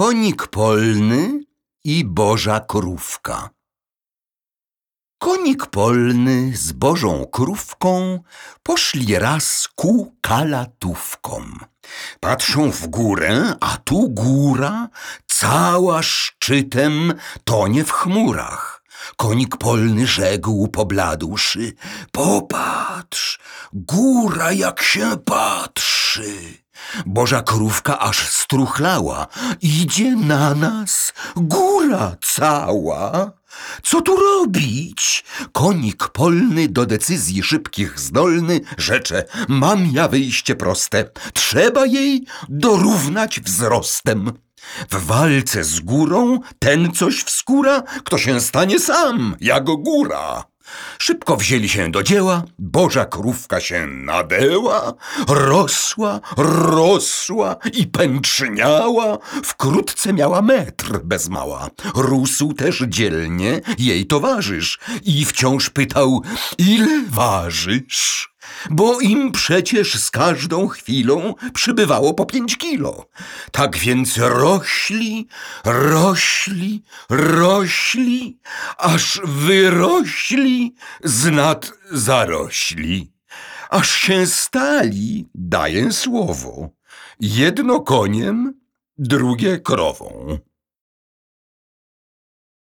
Konik polny i Boża krówka. Konik polny z Bożą krówką poszli raz ku kalatówkom. Patrzą w górę, a tu góra, cała szczytem, tonie w chmurach. Konik polny rzekł pobladłszy, popatrz, góra jak się patrzy. Boża krówka aż struchlała, idzie na nas góra cała. Co tu robić? Konik polny do decyzji szybkich zdolny rzecze, mam ja wyjście proste, trzeba jej dorównać wzrostem. W walce z górą ten coś wskóra, kto się stanie sam, jak góra. Szybko wzięli się do dzieła, Boża krówka się nadeła, rosła, rosła i pęczniała, wkrótce miała metr bez mała. Rósł też dzielnie jej towarzysz i wciąż pytał, ile ważysz? Bo im przecież z każdą chwilą przybywało po pięć kilo. Tak więc rośli, rośli, rośli, aż wyrośli, znad zarośli. Aż się stali, daję słowo, jedno koniem, drugie krową.